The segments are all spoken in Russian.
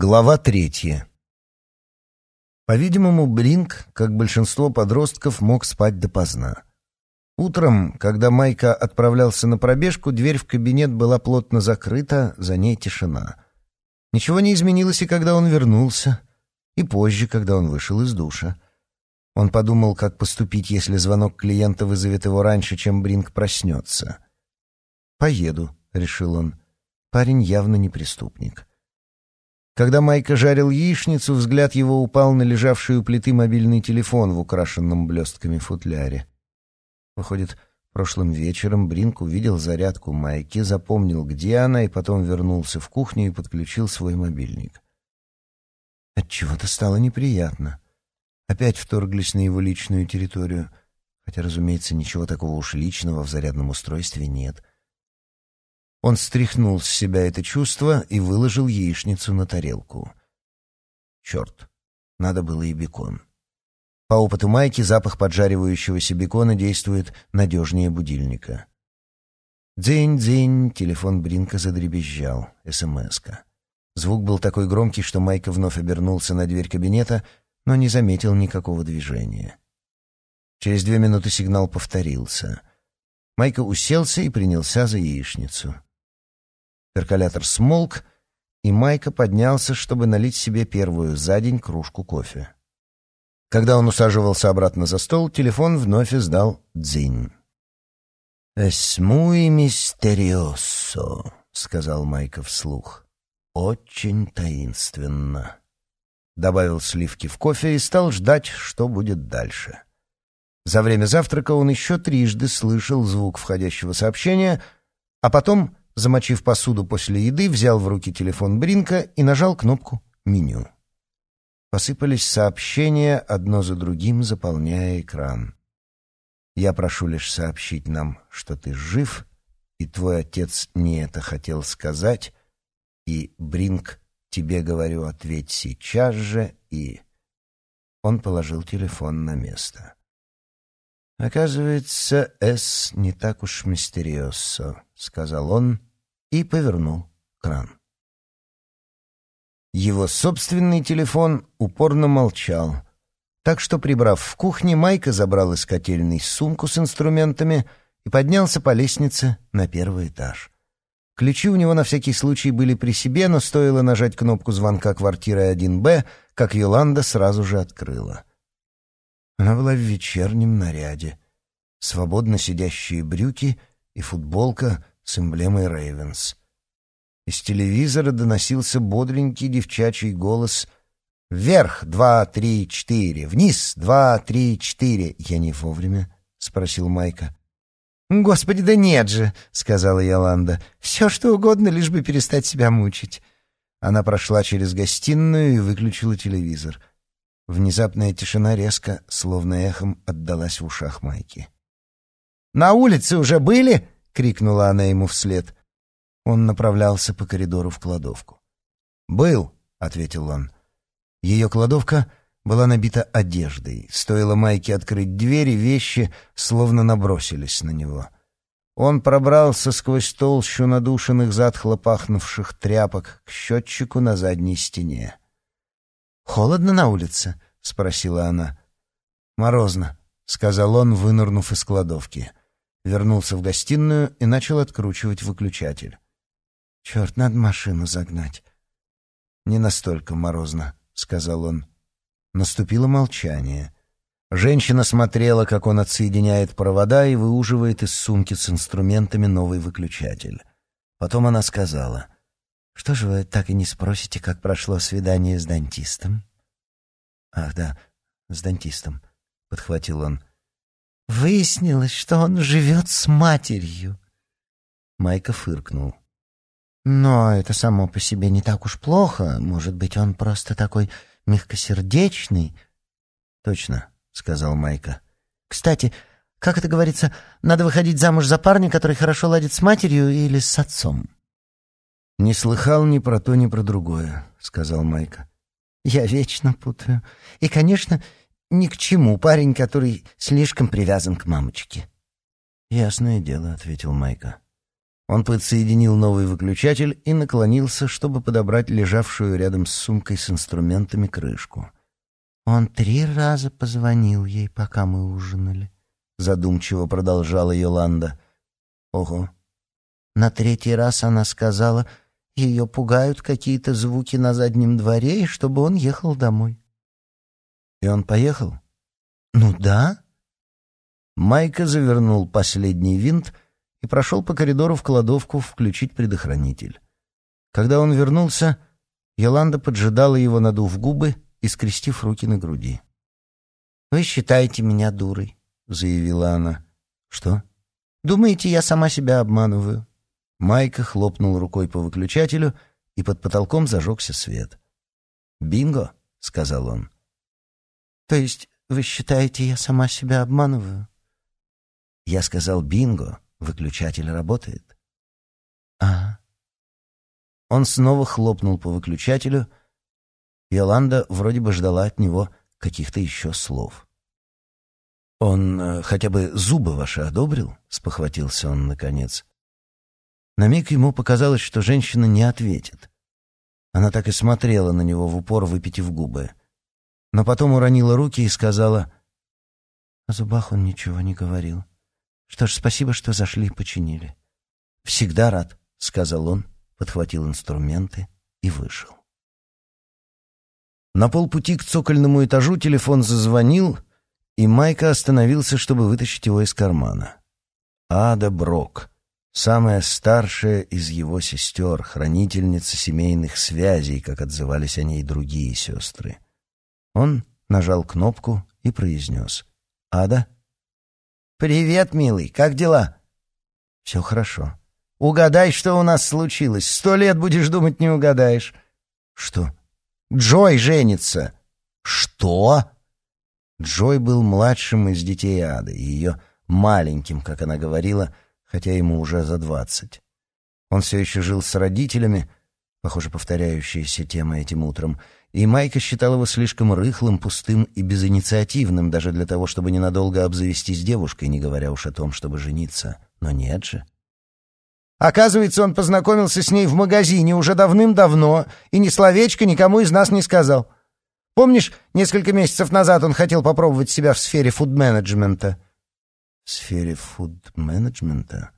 Глава третья. По-видимому, Блинк, как большинство подростков, мог спать допоздна. Утром, когда Майка отправлялся на пробежку, дверь в кабинет была плотно закрыта, за ней тишина. Ничего не изменилось и когда он вернулся, и позже, когда он вышел из душа. Он подумал, как поступить, если звонок клиента вызовет его раньше, чем Бринк проснется. «Поеду», — решил он. Парень явно не преступник. Когда Майка жарил яичницу, взгляд его упал на лежавший у плиты мобильный телефон в украшенном блестками футляре. Выходит, прошлым вечером Бринк увидел зарядку Майки, запомнил, где она, и потом вернулся в кухню и подключил свой мобильник. Отчего-то стало неприятно. Опять вторглись на его личную территорию, хотя, разумеется, ничего такого уж личного в зарядном устройстве нет. Он стряхнул с себя это чувство и выложил яичницу на тарелку. Черт, надо было и бекон. По опыту Майки запах поджаривающегося бекона действует надежнее будильника. Дзень-дзень, телефон Бринка задребезжал, СМС-ка. Звук был такой громкий, что Майка вновь обернулся на дверь кабинета, но не заметил никакого движения. Через две минуты сигнал повторился. Майка уселся и принялся за яичницу. Перколятор смолк, и Майка поднялся, чтобы налить себе первую за день кружку кофе. Когда он усаживался обратно за стол, телефон вновь издал дзинь. «Es misterioso», — сказал Майка вслух. «Очень таинственно». Добавил сливки в кофе и стал ждать, что будет дальше. За время завтрака он еще трижды слышал звук входящего сообщения, а потом замочив посуду после еды, взял в руки телефон Бринка и нажал кнопку «Меню». Посыпались сообщения, одно за другим, заполняя экран. «Я прошу лишь сообщить нам, что ты жив, и твой отец не это хотел сказать, и, Бринк, тебе говорю, ответь сейчас же, и...» Он положил телефон на место. «Оказывается, С не так уж мистериосно», — сказал он, и повернул кран. Его собственный телефон упорно молчал, так что, прибрав в кухне, Майка забрал из котельной сумку с инструментами и поднялся по лестнице на первый этаж. Ключи у него на всякий случай были при себе, но стоило нажать кнопку звонка квартиры 1Б, как Йоланда сразу же открыла. Она была в вечернем наряде. Свободно сидящие брюки и футболка с эмблемой Рейвенс. Из телевизора доносился бодренький девчачий голос «Вверх! Два, три, четыре! Вниз! Два, три, четыре!» «Я не вовремя?» — спросил Майка. «Господи, да нет же!» — сказала Яланда. «Все, что угодно, лишь бы перестать себя мучить». Она прошла через гостиную и выключила телевизор. Внезапная тишина резко, словно эхом, отдалась в ушах Майки. «На улице уже были?» Крикнула она ему вслед. Он направлялся по коридору в кладовку. «Был», — ответил он. Ее кладовка была набита одеждой. Стоило Майке открыть дверь, и вещи словно набросились на него. Он пробрался сквозь толщу надушенных затхло пахнувших тряпок к счетчику на задней стене. «Холодно на улице?» — спросила она. «Морозно», — сказал он, вынырнув из кладовки вернулся в гостиную и начал откручивать выключатель. «Черт, надо машину загнать». «Не настолько морозно», — сказал он. Наступило молчание. Женщина смотрела, как он отсоединяет провода и выуживает из сумки с инструментами новый выключатель. Потом она сказала, «Что же вы так и не спросите, как прошло свидание с дантистом?» «Ах да, с дантистом», — подхватил он. Выяснилось, что он живет с матерью. Майка фыркнул. Но это само по себе не так уж плохо. Может быть, он просто такой мягкосердечный. Точно, сказал Майка. Кстати, как это говорится, надо выходить замуж за парня, который хорошо ладит с матерью или с отцом. Не слыхал ни про то, ни про другое, сказал Майка. Я вечно путаю. И, конечно, ни к чему парень, который слишком привязан к мамочке. «Ясное дело», — ответил Майка. Он подсоединил новый выключатель и наклонился, чтобы подобрать лежавшую рядом с сумкой с инструментами крышку. «Он три раза позвонил ей, пока мы ужинали», — задумчиво продолжала Йоланда. «Ого!» На третий раз она сказала, ее пугают какие-то звуки на заднем дворе, и чтобы он ехал домой. «И он поехал?» «Ну да». Майка завернул последний винт — и прошел по коридору в кладовку включить предохранитель. Когда он вернулся, Йоланда поджидала его, надув губы и скрестив руки на груди. «Вы считаете меня дурой», — заявила она. «Что?» «Думаете, я сама себя обманываю?» Майка хлопнул рукой по выключателю, и под потолком зажегся свет. «Бинго!» — сказал он. «То есть вы считаете, я сама себя обманываю?» «Я сказал бинго, Выключатель работает. А. Он снова хлопнул по выключателю. Йоланда вроде бы ждала от него каких-то еще слов. «Он э, хотя бы зубы ваши одобрил?» — спохватился он наконец. На миг ему показалось, что женщина не ответит. Она так и смотрела на него в упор, выпитив губы. Но потом уронила руки и сказала... О зубах он ничего не говорил. Что ж, спасибо, что зашли и починили. Всегда рад, сказал он, подхватил инструменты и вышел. На полпути к цокольному этажу телефон зазвонил, и Майка остановился, чтобы вытащить его из кармана. Ада Брок, самая старшая из его сестер, хранительница семейных связей, как отзывались о ней другие сестры. Он нажал кнопку и произнес «Ада?» «Привет, милый, как дела?» «Все хорошо». «Угадай, что у нас случилось. Сто лет будешь думать, не угадаешь». «Что?» «Джой женится». «Что?» Джой был младшим из детей Ады, ее маленьким, как она говорила, хотя ему уже за двадцать. Он все еще жил с родителями, похоже, повторяющаяся тема этим утром, и Майка считал его слишком рыхлым, пустым и безинициативным даже для того, чтобы ненадолго обзавестись девушкой, не говоря уж о том, чтобы жениться. Но нет же. Оказывается, он познакомился с ней в магазине уже давным-давно и ни словечко никому из нас не сказал. Помнишь, несколько месяцев назад он хотел попробовать себя в сфере фуд-менеджмента? В сфере фуд-менеджмента?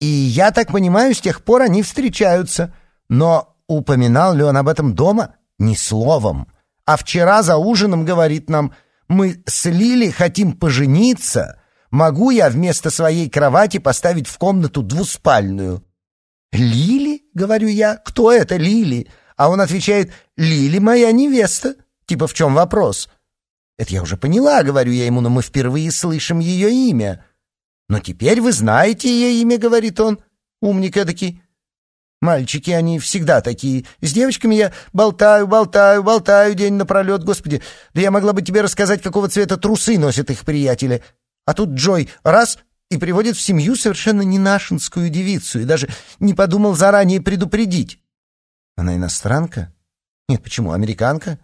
И я так понимаю, с тех пор они встречаются. Но упоминал ли он об этом дома? Ни словом. А вчера за ужином говорит нам, мы с Лили хотим пожениться. Могу я вместо своей кровати поставить в комнату двуспальную? Лили, говорю я, кто это Лили? А он отвечает, Лили моя невеста. Типа в чем вопрос? Это я уже поняла, говорю я ему, но мы впервые слышим ее имя. Но теперь вы знаете ее имя, говорит он. Умник эдакий. Мальчики, они всегда такие. С девочками я болтаю, болтаю, болтаю день напролет. Господи, да я могла бы тебе рассказать, какого цвета трусы носят их приятели. А тут Джой раз и приводит в семью совершенно не нашинскую девицу и даже не подумал заранее предупредить. Она иностранка? Нет, почему, американка?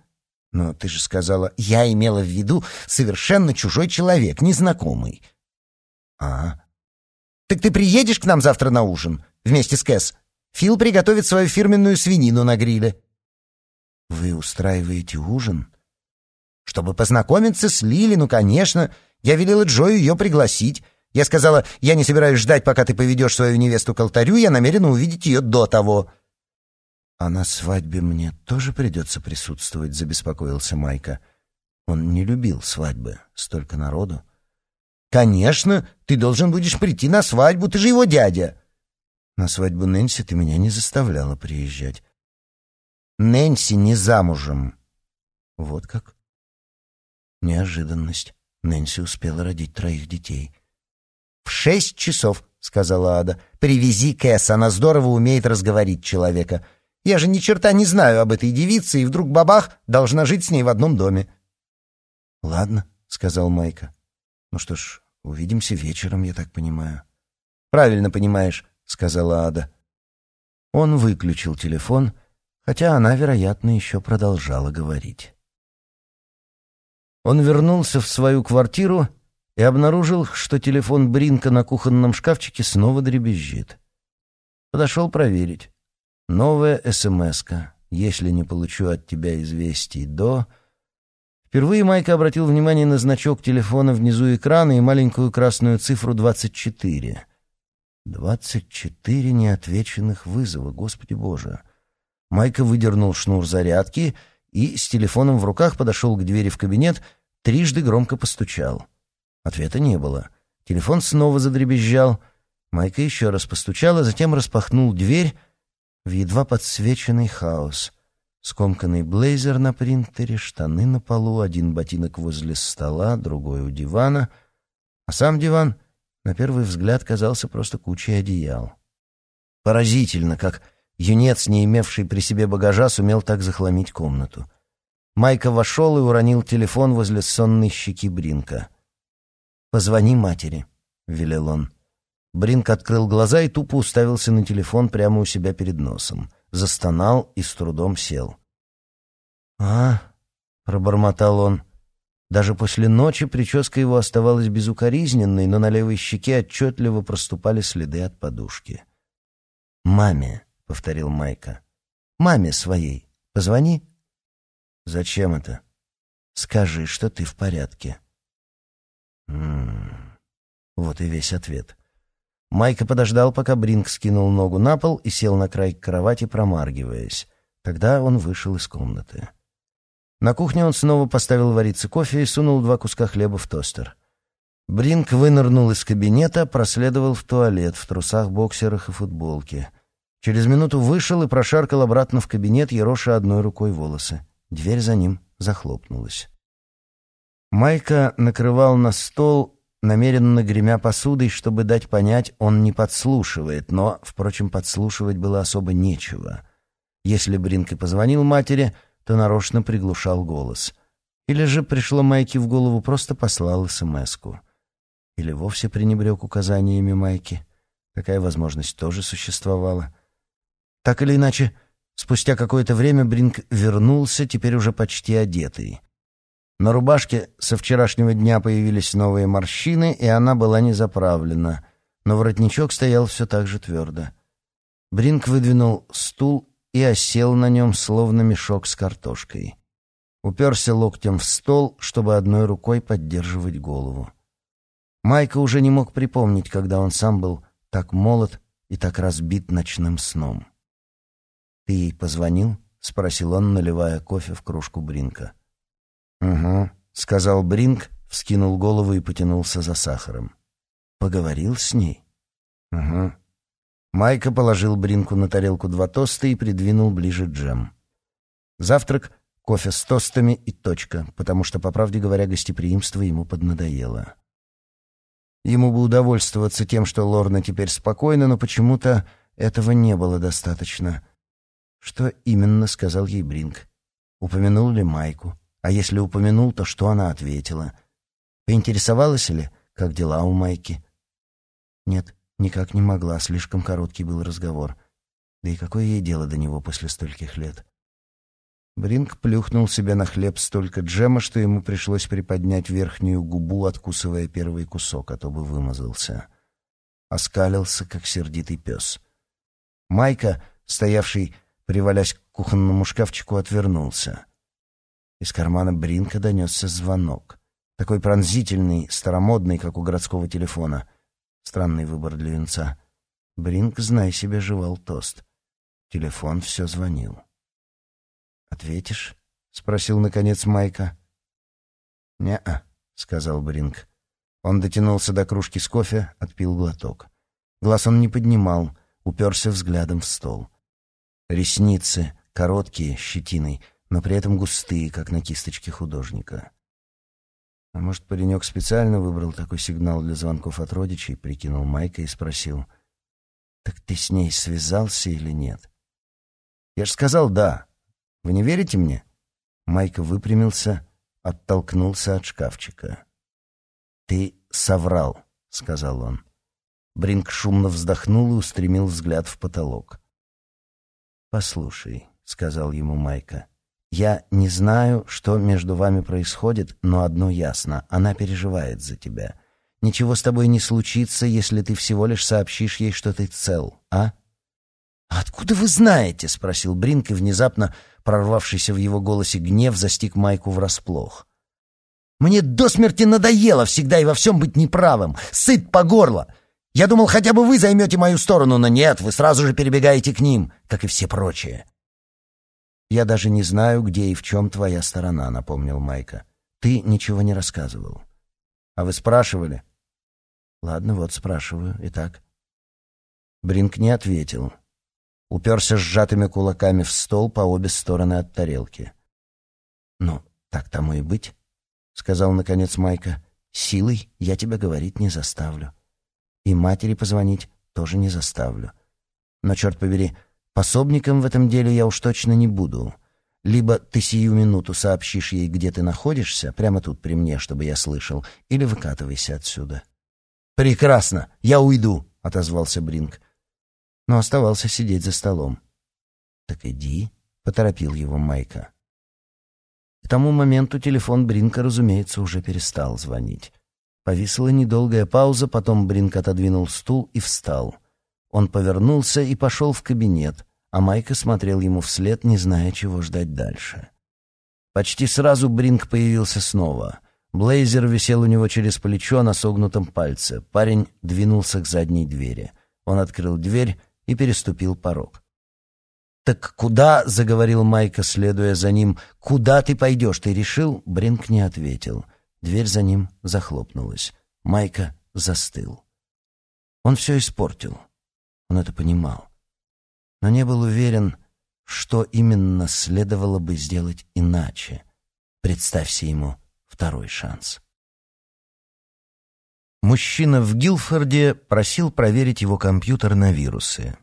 Но ты же сказала, я имела в виду совершенно чужой человек, незнакомый. А, так ты приедешь к нам завтра на ужин вместе с Кэс? Фил приготовит свою фирменную свинину на гриле. Вы устраиваете ужин? Чтобы познакомиться с Лили, ну, конечно. Я велела Джою ее пригласить. Я сказала, я не собираюсь ждать, пока ты поведешь свою невесту к алтарю, я намерена увидеть ее до того. А на свадьбе мне тоже придется присутствовать, забеспокоился Майка. Он не любил свадьбы, столько народу. Конечно, ты должен будешь прийти на свадьбу, ты же его дядя. На свадьбу Нэнси ты меня не заставляла приезжать. Нэнси не замужем. Вот как? Неожиданность. Нэнси успела родить троих детей. «В шесть часов», — сказала Ада. «Привези Кэс, она здорово умеет разговорить человека. Я же ни черта не знаю об этой девице, и вдруг бабах должна жить с ней в одном доме». «Ладно», — сказал Майка. «Ну что ж, увидимся вечером, я так понимаю». «Правильно понимаешь сказала Ада. Он выключил телефон, хотя она, вероятно, еще продолжала говорить. Он вернулся в свою квартиру и обнаружил, что телефон Бринка на кухонном шкафчике снова дребезжит. Подошел проверить. Новая СМС-ка. Если не получу от тебя известий до... Впервые Майка обратил внимание на значок телефона внизу экрана и маленькую красную цифру 24. 24 неотвеченных вызова, господи боже. Майка выдернул шнур зарядки и с телефоном в руках подошел к двери в кабинет, трижды громко постучал. Ответа не было. Телефон снова задребезжал. Майка еще раз постучал, а затем распахнул дверь в едва подсвеченный хаос. Скомканный блейзер на принтере, штаны на полу, один ботинок возле стола, другой у дивана. А сам диван, на первый взгляд, казался просто кучей одеял. Поразительно, как Юнец, не имевший при себе багажа, сумел так захламить комнату. Майка вошел и уронил телефон возле сонной щеки Бринка. «Позвони матери», — велел он. Бринк открыл глаза и тупо уставился на телефон прямо у себя перед носом. Застонал и с трудом сел. «А?» — пробормотал он. Даже после ночи прическа его оставалась безукоризненной, но на левой щеке отчетливо проступали следы от подушки. «Маме», — повторил Майка. «Маме своей. Позвони». «Зачем это?» «Скажи, что ты в порядке». «М-м-м». Вот и весь ответ. Майка подождал, пока Бринк скинул ногу на пол и сел на край кровати, промаргиваясь. Тогда он вышел из комнаты. На кухне он снова поставил вариться кофе и сунул два куска хлеба в тостер. Бринк вынырнул из кабинета, проследовал в туалет в трусах, боксерах и футболке. Через минуту вышел и прошаркал обратно в кабинет, ероша одной рукой волосы. Дверь за ним захлопнулась. Майка накрывал на стол, намеренно гремя посудой, чтобы дать понять, он не подслушивает, но, впрочем, подслушивать было особо нечего. Если Бринк и позвонил матери, то нарочно приглушал голос. Или же пришло Майке в голову, просто послал СМС-ку. Или вовсе пренебрег указаниями Майки. Такая возможность тоже существовала. Так или иначе, спустя какое-то время Бринк вернулся, теперь уже почти одетый. На рубашке со вчерашнего дня появились новые морщины, и она была не заправлена, но воротничок стоял все так же твердо. Бринк выдвинул стул и осел на нем, словно мешок с картошкой. Уперся локтем в стол, чтобы одной рукой поддерживать голову. Майка уже не мог припомнить, когда он сам был так молод и так разбит ночным сном. «Ты ей позвонил?» — спросил он, наливая кофе в кружку Бринка. «Угу», — сказал Бринк, вскинул голову и потянулся за сахаром. «Поговорил с ней?» «Угу». Майка положил Бринку на тарелку два тоста и придвинул ближе джем. Завтрак, кофе с тостами и точка, потому что, по правде говоря, гостеприимство ему поднадоело. Ему бы удовольствоваться тем, что Лорна теперь спокойна, но почему-то этого не было достаточно. Что именно сказал ей Бринк? Упомянул ли Майку? А если упомянул, то что она ответила? Поинтересовалась ли, как дела у Майки? Нет, никак не могла, слишком короткий был разговор. Да и какое ей дело до него после стольких лет? Бринк плюхнул себе на хлеб столько джема, что ему пришлось приподнять верхнюю губу, откусывая первый кусок, а то бы вымазался. Оскалился, как сердитый пес. Майка, стоявший привалясь к кухонному шкафчику, отвернулся. Из кармана Бринка донесся звонок. Такой пронзительный, старомодный, как у городского телефона. Странный выбор для венца. Бринк, знай себе, жевал тост. Телефон все звонил. «Ответишь?» — спросил, наконец, Майка. «Не-а», — сказал Бринк. Он дотянулся до кружки с кофе, отпил глоток. Глаз он не поднимал, уперся взглядом в стол. Ресницы короткие, щетиной, но при этом густые, как на кисточке художника. А может, паренек специально выбрал такой сигнал для звонков от родичей, прикинул Майка и спросил. «Так ты с ней связался или нет?» «Я же сказал «да». Вы не верите мне?» Майка выпрямился, оттолкнулся от шкафчика. «Ты соврал», — сказал он. Бринк шумно вздохнул и устремил взгляд в потолок. «Послушай», — сказал ему Майка, — «я не знаю, что между вами происходит, но одно ясно — она переживает за тебя. Ничего с тобой не случится, если ты всего лишь сообщишь ей, что ты цел, а? «Откуда вы знаете?» — спросил Бринк, и внезапно прорвавшийся в его голосе гнев застиг Майку врасплох. «Мне до смерти надоело всегда и во всем быть неправым, сыт по горло. Я думал, хотя бы вы займете мою сторону, но нет, вы сразу же перебегаете к ним, как и все прочие». «Я даже не знаю, где и в чем твоя сторона», — напомнил Майка. «Ты ничего не рассказывал». «А вы спрашивали?» «Ладно, вот спрашиваю. Итак?» Бринк не ответил. Уперся сжатыми кулаками в стол по обе стороны от тарелки. «Ну, так тому и быть», — сказал наконец Майка. «Силой я тебя говорить не заставлю. И матери позвонить тоже не заставлю. Но, черт побери, пособником в этом деле я уж точно не буду. Либо ты сию минуту сообщишь ей, где ты находишься, прямо тут при мне, чтобы я слышал, или выкатывайся отсюда». «Прекрасно, я уйду», — отозвался Бринк но оставался сидеть за столом. «Так иди», — поторопил его Майка. К тому моменту телефон Бринка, разумеется, уже перестал звонить. Повисла недолгая пауза, потом Бринк отодвинул стул и встал. Он повернулся и пошел в кабинет, а Майка смотрел ему вслед, не зная, чего ждать дальше. Почти сразу Бринк появился снова. Блейзер висел у него через плечо на согнутом пальце. Парень двинулся к задней двери. Он открыл дверь и переступил порог. «Так куда?» — заговорил Майка, следуя за ним. «Куда ты пойдешь? Ты решил?» Бринк не ответил. Дверь за ним захлопнулась. Майка застыл. Он все испортил. Он это понимал. Но не был уверен, что именно следовало бы сделать иначе. Представься ему второй шанс. Мужчина в Гилфорде просил проверить его компьютер на вирусы.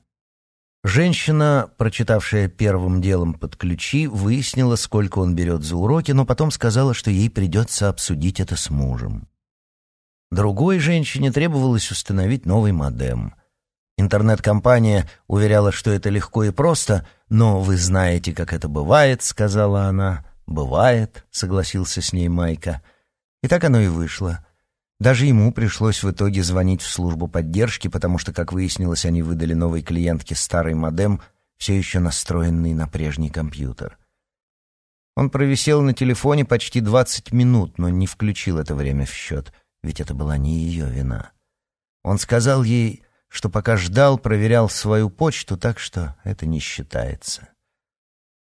Женщина, прочитавшая первым делом под ключи, выяснила, сколько он берет за уроки, но потом сказала, что ей придется обсудить это с мужем. Другой женщине требовалось установить новый модем. Интернет-компания уверяла, что это легко и просто, но вы знаете, как это бывает, сказала она. Бывает, согласился с ней Майка. И так оно и вышло. Даже ему пришлось в итоге звонить в службу поддержки, потому что, как выяснилось, они выдали новой клиентке старый модем, все еще настроенный на прежний компьютер. Он провисел на телефоне почти 20 минут, но не включил это время в счет, ведь это была не ее вина. Он сказал ей, что пока ждал, проверял свою почту, так что это не считается.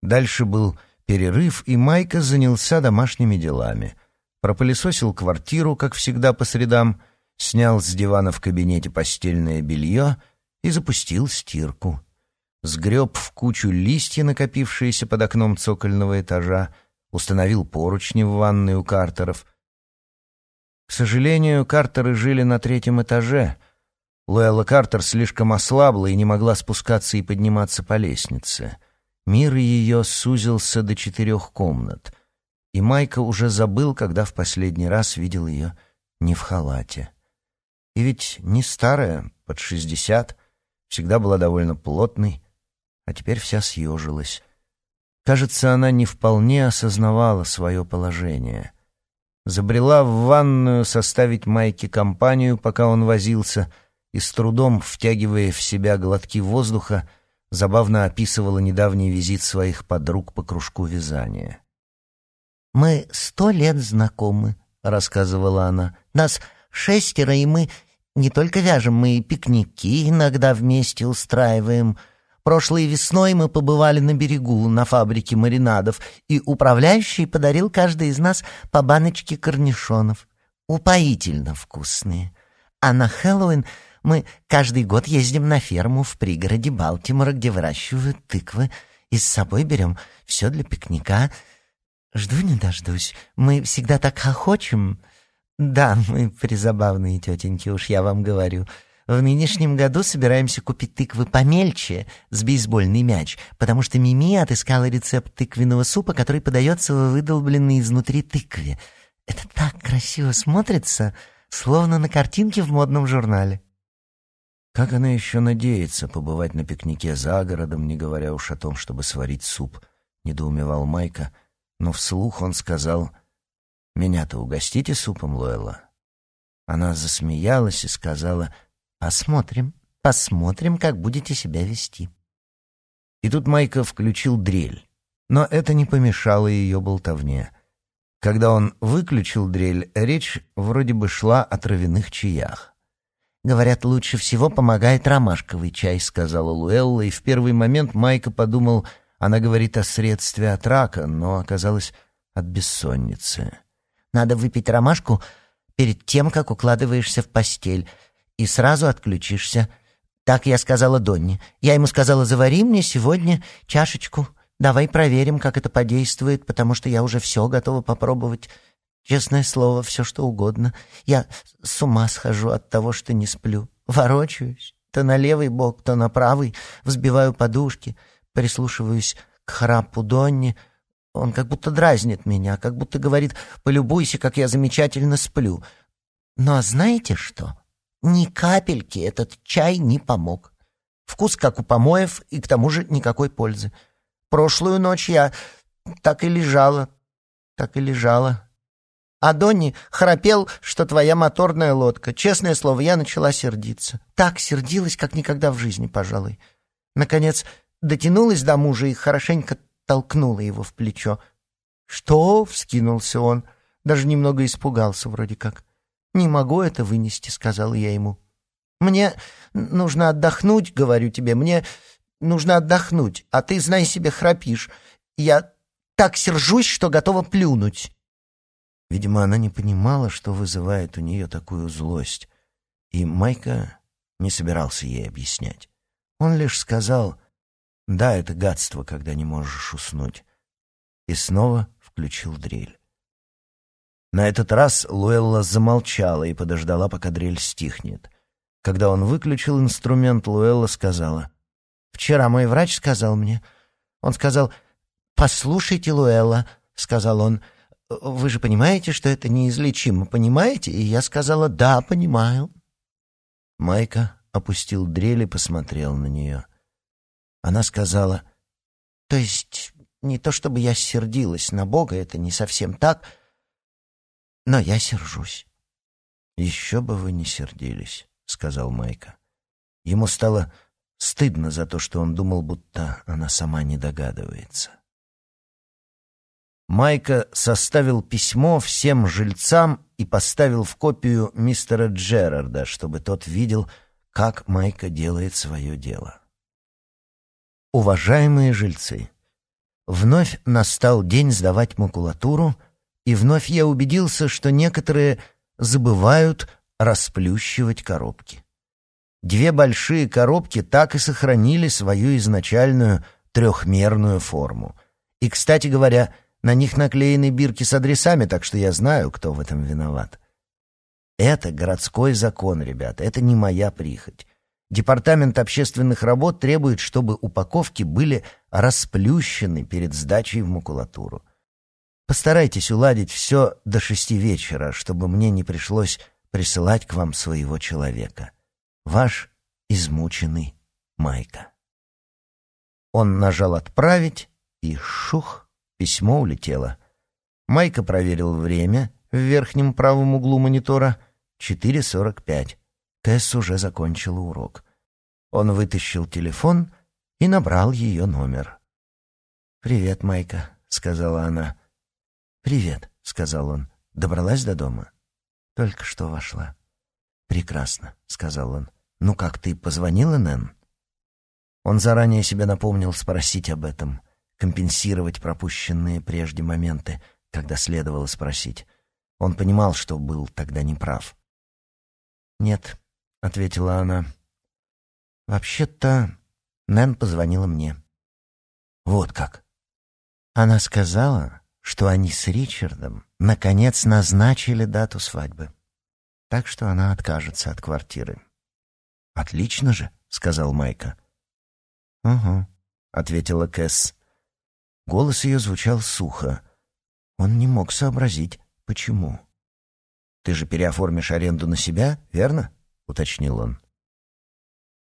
Дальше был перерыв, и Майка занялся домашними делами — пропылесосил квартиру, как всегда по средам, снял с дивана в кабинете постельное белье и запустил стирку. Сгреб в кучу листья, накопившиеся под окном цокольного этажа, установил поручни в ванной у Картеров. К сожалению, Картеры жили на третьем этаже. Луэлла Картер слишком ослабла и не могла спускаться и подниматься по лестнице. Мир ее сузился до четырех комнат — и Майка уже забыл, когда в последний раз видел ее не в халате. И ведь не старая, под шестьдесят, всегда была довольно плотной, а теперь вся съежилась. Кажется, она не вполне осознавала свое положение. Забрела в ванную составить Майке компанию, пока он возился, и с трудом, втягивая в себя глотки воздуха, забавно описывала недавний визит своих подруг по кружку вязания. «Мы сто лет знакомы», — рассказывала она. «Нас шестеро, и мы не только вяжем, мы и пикники иногда вместе устраиваем. Прошлой весной мы побывали на берегу, на фабрике маринадов, и управляющий подарил каждой из нас по баночке корнишонов. Упоительно вкусные. А на Хэллоуин мы каждый год ездим на ферму в пригороде Балтимора, где выращивают тыквы, и с собой берем все для пикника — Жду не дождусь. Мы всегда так хохочем. Да, мы призабавные тетеньки, уж я вам говорю. В нынешнем году собираемся купить тыквы помельче, с бейсбольный мяч, потому что Мими отыскала рецепт тыквенного супа, который подается в выдолбленной изнутри тыкве. Это так красиво смотрится, словно на картинке в модном журнале. Как она еще надеется побывать на пикнике за городом, не говоря уж о том, чтобы сварить суп, недоумевал Майка — но вслух он сказал, «Меня-то угостите супом, Луэлла?» Она засмеялась и сказала, «Посмотрим, посмотрим, как будете себя вести». И тут Майка включил дрель. Но это не помешало ее болтовне. Когда он выключил дрель, речь вроде бы шла о травяных чаях. «Говорят, лучше всего помогает ромашковый чай», — сказала Луэлла, и в первый момент Майка подумал, она говорит о средстве от рака, но оказалось от бессонницы. «Надо выпить ромашку перед тем, как укладываешься в постель, и сразу отключишься. Так я сказала Донне. Я ему сказала, завари мне сегодня чашечку. Давай проверим, как это подействует, потому что я уже все готова попробовать. Честное слово, все что угодно. Я с ума схожу от того, что не сплю. Ворочаюсь. То на левый бок, то на правый. Взбиваю подушки. Прислушиваюсь к храпу Донни. Он как будто дразнит меня, как будто говорит «полюбуйся, как я замечательно сплю». Но знаете что? Ни капельки этот чай не помог. Вкус как у помоев, и к тому же никакой пользы. Прошлую ночь я так и лежала, так и лежала. А Донни храпел, что твоя моторная лодка. Честное слово, я начала сердиться. Так сердилась, как никогда в жизни, пожалуй. Наконец, дотянулась до мужа и хорошенько толкнула его в плечо. «Что?» — вскинулся он. Даже немного испугался вроде как. «Не могу это вынести», — сказал я ему. «Мне нужно отдохнуть, говорю тебе, мне нужно отдохнуть, а ты, знай себе, храпишь. Я так сержусь, что готова плюнуть». Видимо, она не понимала, что вызывает у нее такую злость, и Майка не собирался ей объяснять. Он лишь сказал, «Да, это гадство, когда не можешь уснуть», и снова включил дрель. На этот раз Луэлла замолчала и подождала, пока дрель стихнет. Когда он выключил инструмент, Луэлла сказала. «Вчера мой врач сказал мне...» Он сказал, «Послушайте, Луэлла», — сказал он, — «вы же понимаете, что это неизлечимо, понимаете?» И я сказала, «Да, понимаю». Майка опустил дрель и посмотрел на нее. Она сказала, «То есть не то чтобы я сердилась на Бога, это не совсем так...» но я сержусь. «Еще бы вы не сердились», — сказал Майка. Ему стало стыдно за то, что он думал, будто она сама не догадывается. Майка составил письмо всем жильцам и поставил в копию мистера Джерарда, чтобы тот видел, как Майка делает свое дело. Уважаемые жильцы, вновь настал день сдавать макулатуру — и вновь я убедился, что некоторые забывают расплющивать коробки. Две большие коробки так и сохранили свою изначальную трехмерную форму. И, кстати говоря, на них наклеены бирки с адресами, так что я знаю, кто в этом виноват. Это городской закон, ребята, это не моя прихоть. Департамент общественных работ требует, чтобы упаковки были расплющены перед сдачей в макулатуру. Постарайтесь уладить все до шести вечера, чтобы мне не пришлось присылать к вам своего человека. Ваш измученный Майка. Он нажал «Отправить», и шух, письмо улетело. Майка проверил время в верхнем правом углу монитора — 4.45. Тесс уже закончила урок. Он вытащил телефон и набрал ее номер. «Привет, Майка», — сказала она. «Привет», — сказал он. «Добралась до дома?» «Только что вошла». «Прекрасно», — сказал он. «Ну как, ты позвонила, Нэн?» Он заранее себе напомнил спросить об этом, компенсировать пропущенные прежде моменты, когда следовало спросить. Он понимал, что был тогда неправ. «Нет», — ответила она. «Вообще-то Нэн позвонила мне». «Вот как». Она сказала, что они с Ричардом наконец назначили дату свадьбы. Так что она откажется от квартиры. «Отлично же», — сказал Майка. «Угу», — ответила Кэс. Голос ее звучал сухо. Он не мог сообразить, почему. «Ты же переоформишь аренду на себя, верно?» — уточнил он.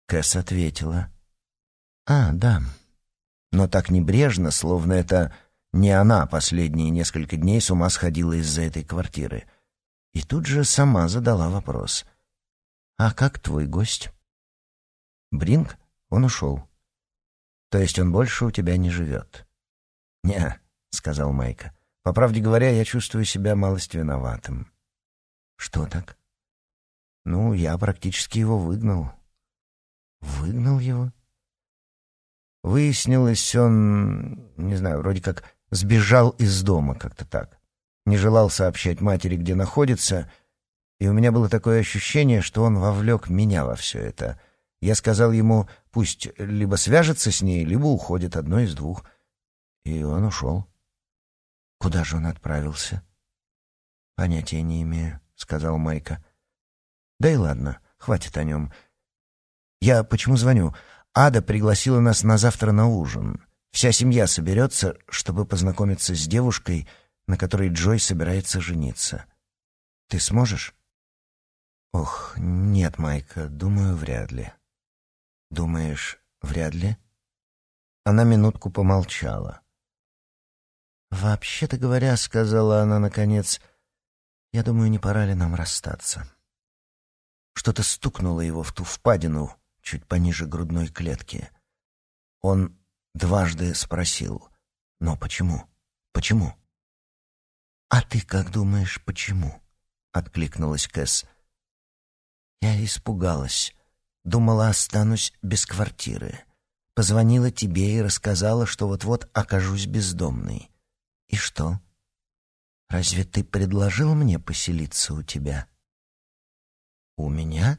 Кэс ответила. «А, да». Но так небрежно, словно это не она последние несколько дней с ума сходила из-за этой квартиры. И тут же сама задала вопрос. «А как твой гость?» «Бринг? Он ушел». То есть он больше у тебя не живет?» «Не», — сказал Майка. «По правде говоря, я чувствую себя малость виноватым». «Что так?» «Ну, я практически его выгнал». «Выгнал его?» Выяснилось, он, не знаю, вроде как сбежал из дома, как-то так. Не желал сообщать матери, где находится, и у меня было такое ощущение, что он вовлек меня во все это. Я сказал ему, пусть либо свяжется с ней, либо уходит, одно из двух. И он ушел. Куда же он отправился? Понятия не имею, сказал Майка. Да и ладно, хватит о нем. Я почему звоню? Ада пригласила нас на завтра на ужин. Вся семья соберется, чтобы познакомиться с девушкой, на которой Джой собирается жениться. Ты сможешь? Ох, нет, Майка, думаю, вряд ли. Думаешь, вряд ли? Она минутку помолчала. «Вообще-то говоря, — сказала она наконец, — я думаю, не пора ли нам расстаться?» Что-то стукнуло его в ту впадину чуть пониже грудной клетки. Он дважды спросил, «Но почему? Почему?» «А ты как думаешь, почему?» — откликнулась Кэс. «Я испугалась. Думала, останусь без квартиры. Позвонила тебе и рассказала, что вот-вот окажусь бездомной. И что? Разве ты предложил мне поселиться у тебя? У меня?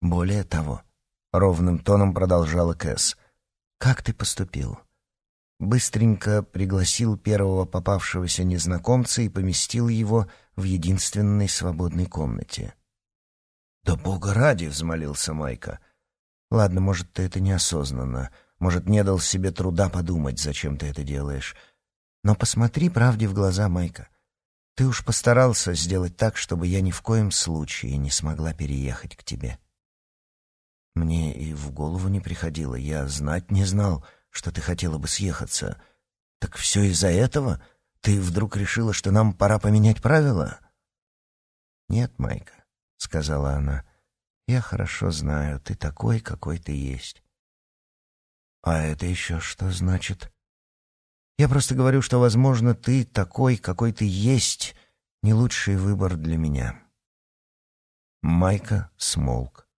Более того, ровным тоном продолжала Кэс. Как ты поступил? Быстренько пригласил первого попавшегося незнакомца и поместил его в единственной свободной комнате. «Да бога ради!» — взмолился Майка. «Ладно, может, ты это неосознанно. Может, не дал себе труда подумать, зачем ты это делаешь. Но посмотри правде в глаза, Майка. Ты уж постарался сделать так, чтобы я ни в коем случае не смогла переехать к тебе. Мне и в голову не приходило. Я знать не знал, что ты хотела бы съехаться. Так все из-за этого? Ты вдруг решила, что нам пора поменять правила? Нет, Майка, — сказала она, — я хорошо знаю, ты такой, какой ты есть. А это еще что значит? Я просто говорю, что, возможно, ты такой, какой ты есть, не лучший выбор для меня. Майка смолк.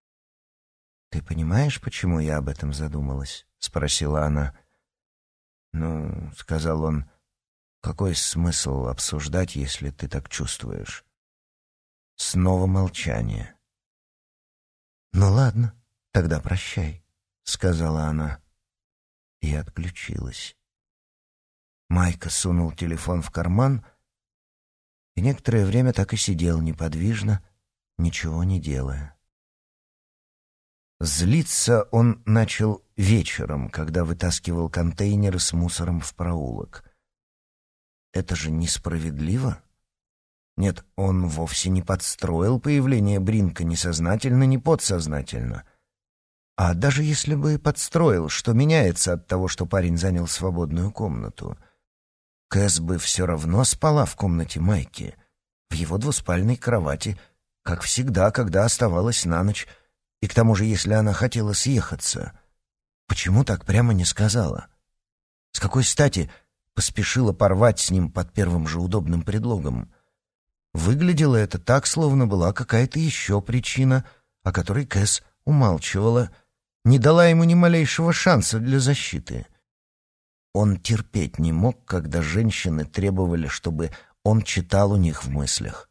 «Ты понимаешь, почему я об этом задумалась?» — спросила она. «Ну, — сказал он, — какой смысл обсуждать, если ты так чувствуешь?» Снова молчание. «Ну ладно, тогда прощай», — сказала она и отключилась. Майка сунул телефон в карман и некоторое время так и сидел неподвижно, ничего не делая. Злиться он начал вечером, когда вытаскивал контейнеры с мусором в проулок. Это же несправедливо. Нет, он вовсе не подстроил появление Бринка ни сознательно, ни подсознательно. А даже если бы подстроил, что меняется от того, что парень занял свободную комнату? Кэс бы все равно спала в комнате Майки, в его двуспальной кровати, как всегда, когда оставалась на ночь, и к тому же, если она хотела съехаться. Почему так прямо не сказала? С какой стати поспешила порвать с ним под первым же удобным предлогом? Выглядело это так, словно была какая-то еще причина, о которой Кэс умалчивала, не дала ему ни малейшего шанса для защиты. Он терпеть не мог, когда женщины требовали, чтобы он читал у них в мыслях.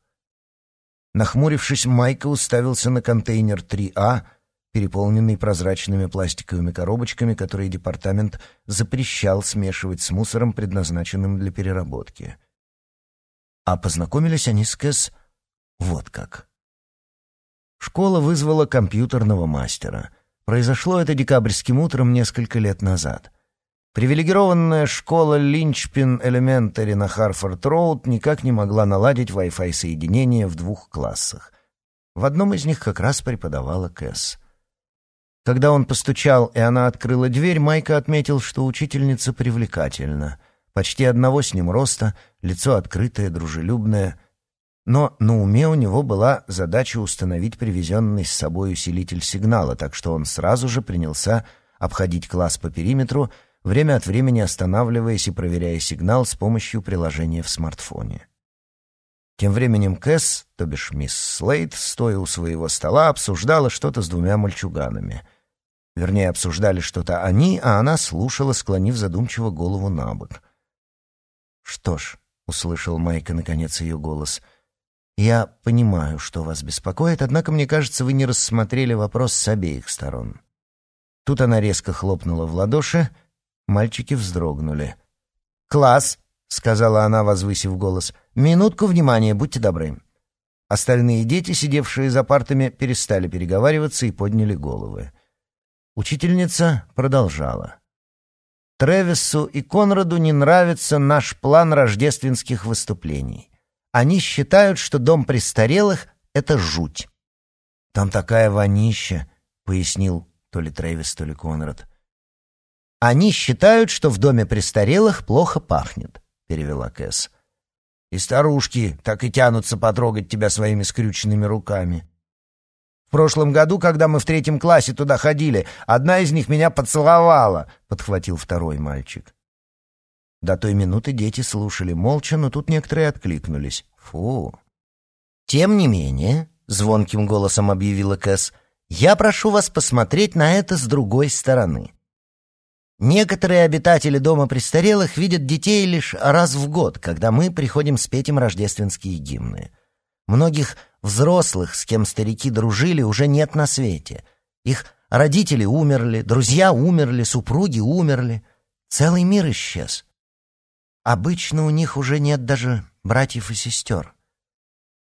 Нахмурившись, Майка уставился на контейнер 3А, переполненный прозрачными пластиковыми коробочками, которые департамент запрещал смешивать с мусором, предназначенным для переработки. А познакомились они с Кэс вот как. Школа вызвала компьютерного мастера. Произошло это декабрьским утром несколько лет назад. Привилегированная школа Линчпин Элементари на Харфорд-Роуд никак не могла наладить Wi-Fi соединение в двух классах. В одном из них как раз преподавала Кэс. Когда он постучал, и она открыла дверь, Майка отметил, что учительница привлекательна. Почти одного с ним роста, лицо открытое, дружелюбное. Но на уме у него была задача установить привезенный с собой усилитель сигнала, так что он сразу же принялся обходить класс по периметру, время от времени останавливаясь и проверяя сигнал с помощью приложения в смартфоне. Тем временем Кэс, то бишь мисс Слейд, стоя у своего стола, обсуждала что-то с двумя мальчуганами. Вернее, обсуждали что-то они, а она слушала, склонив задумчиво голову на бок. «Что ж», — услышал Майка наконец ее голос, — «я понимаю, что вас беспокоит, однако, мне кажется, вы не рассмотрели вопрос с обеих сторон». Тут она резко хлопнула в ладоши, мальчики вздрогнули. «Класс!» — сказала она, возвысив голос. «Минутку внимания, будьте добры». Остальные дети, сидевшие за партами, перестали переговариваться и подняли головы. Учительница продолжала. Тревису и Конраду не нравится наш план рождественских выступлений. Они считают, что дом престарелых — это жуть. «Там такая вонища», — пояснил то ли Трэвис, то ли Конрад. «Они считают, что в доме престарелых плохо пахнет», — перевела Кэс. «И старушки так и тянутся потрогать тебя своими скрюченными руками», в прошлом году, когда мы в третьем классе туда ходили, одна из них меня поцеловала», — подхватил второй мальчик. До той минуты дети слушали молча, но тут некоторые откликнулись. «Фу!» «Тем не менее», — звонким голосом объявила Кэс, — «я прошу вас посмотреть на это с другой стороны. Некоторые обитатели дома престарелых видят детей лишь раз в год, когда мы приходим спеть им рождественские гимны. Многих взрослых, с кем старики дружили, уже нет на свете. Их родители умерли, друзья умерли, супруги умерли. Целый мир исчез. Обычно у них уже нет даже братьев и сестер.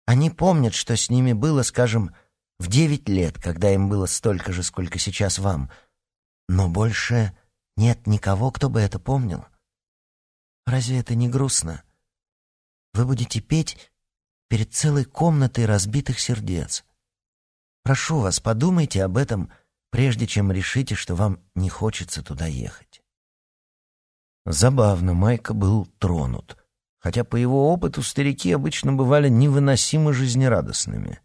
Они помнят, что с ними было, скажем, в девять лет, когда им было столько же, сколько сейчас вам. Но больше нет никого, кто бы это помнил. Разве это не грустно? Вы будете петь перед целой комнатой разбитых сердец. Прошу вас, подумайте об этом, прежде чем решите, что вам не хочется туда ехать. Забавно, Майка был тронут, хотя по его опыту старики обычно бывали невыносимо жизнерадостными.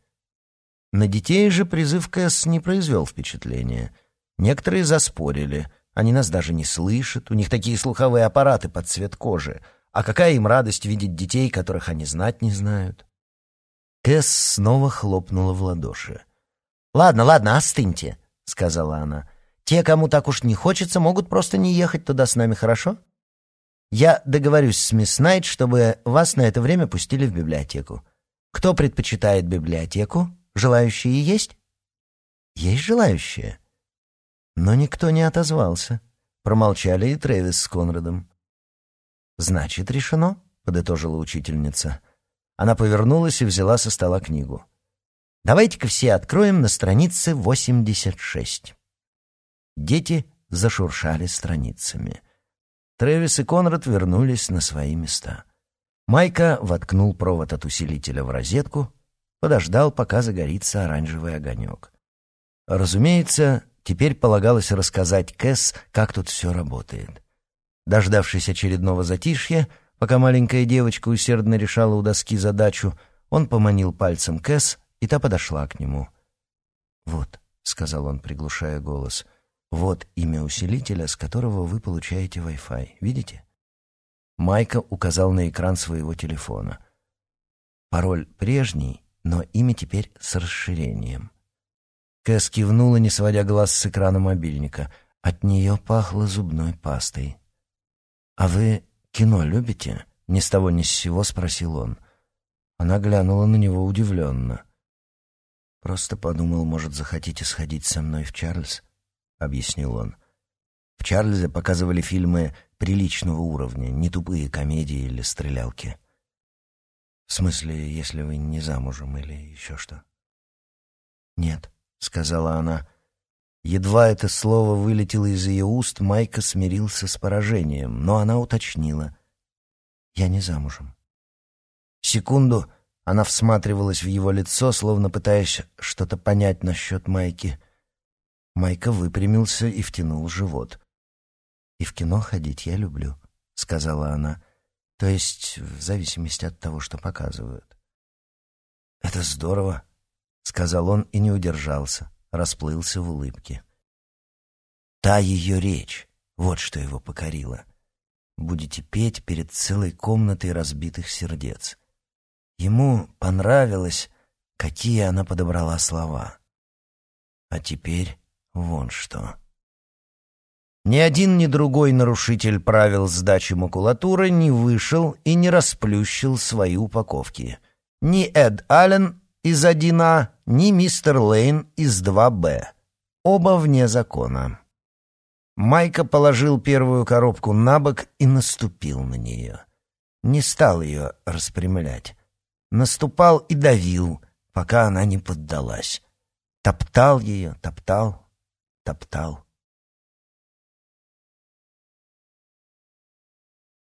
На детей же призыв Кэс не произвел впечатления. Некоторые заспорили, они нас даже не слышат, у них такие слуховые аппараты под цвет кожи, а какая им радость видеть детей, которых они знать не знают. Кэс снова хлопнула в ладоши. «Ладно, ладно, остыньте», — сказала она. «Те, кому так уж не хочется, могут просто не ехать туда с нами, хорошо? Я договорюсь с мисс Найт, чтобы вас на это время пустили в библиотеку. Кто предпочитает библиотеку? Желающие есть?» «Есть желающие?» Но никто не отозвался. Промолчали и Трэвис с Конрадом. «Значит, решено», — подытожила учительница. Она повернулась и взяла со стола книгу. «Давайте-ка все откроем на странице 86». Дети зашуршали страницами. Трэвис и Конрад вернулись на свои места. Майка воткнул провод от усилителя в розетку, подождал, пока загорится оранжевый огонек. Разумеется, теперь полагалось рассказать Кэс, как тут все работает. Дождавшись очередного затишья, Пока маленькая девочка усердно решала у доски задачу, он поманил пальцем Кэс, и та подошла к нему. «Вот», — сказал он, приглушая голос, — «вот имя усилителя, с которого вы получаете Wi-Fi. Видите?» Майка указал на экран своего телефона. «Пароль прежний, но имя теперь с расширением». Кэс кивнула, не сводя глаз с экрана мобильника. От нее пахло зубной пастой. «А вы «Кино любите?» — ни с того ни с сего спросил он. Она глянула на него удивленно. «Просто подумал, может, захотите сходить со мной в Чарльз?» — объяснил он. В Чарльзе показывали фильмы приличного уровня, не тупые комедии или стрелялки. В смысле, если вы не замужем или еще что? «Нет», — сказала она. Едва это слово вылетело из ее уст, Майка смирился с поражением, но она уточнила. «Я не замужем». Секунду она всматривалась в его лицо, словно пытаясь что-то понять насчет Майки. Майка выпрямился и втянул живот. «И в кино ходить я люблю», — сказала она. «То есть в зависимости от того, что показывают». «Это здорово», — сказал он и не удержался расплылся в улыбке. Та ее речь, вот что его покорило. Будете петь перед целой комнатой разбитых сердец. Ему понравилось, какие она подобрала слова. А теперь вон что. Ни один, ни другой нарушитель правил сдачи макулатуры не вышел и не расплющил свои упаковки. Ни Эд Аллен из 1А, ни мистер Лейн из 2Б. Оба вне закона. Майка положил первую коробку на бок и наступил на нее. Не стал ее распрямлять. Наступал и давил, пока она не поддалась. Топтал ее, топтал, топтал.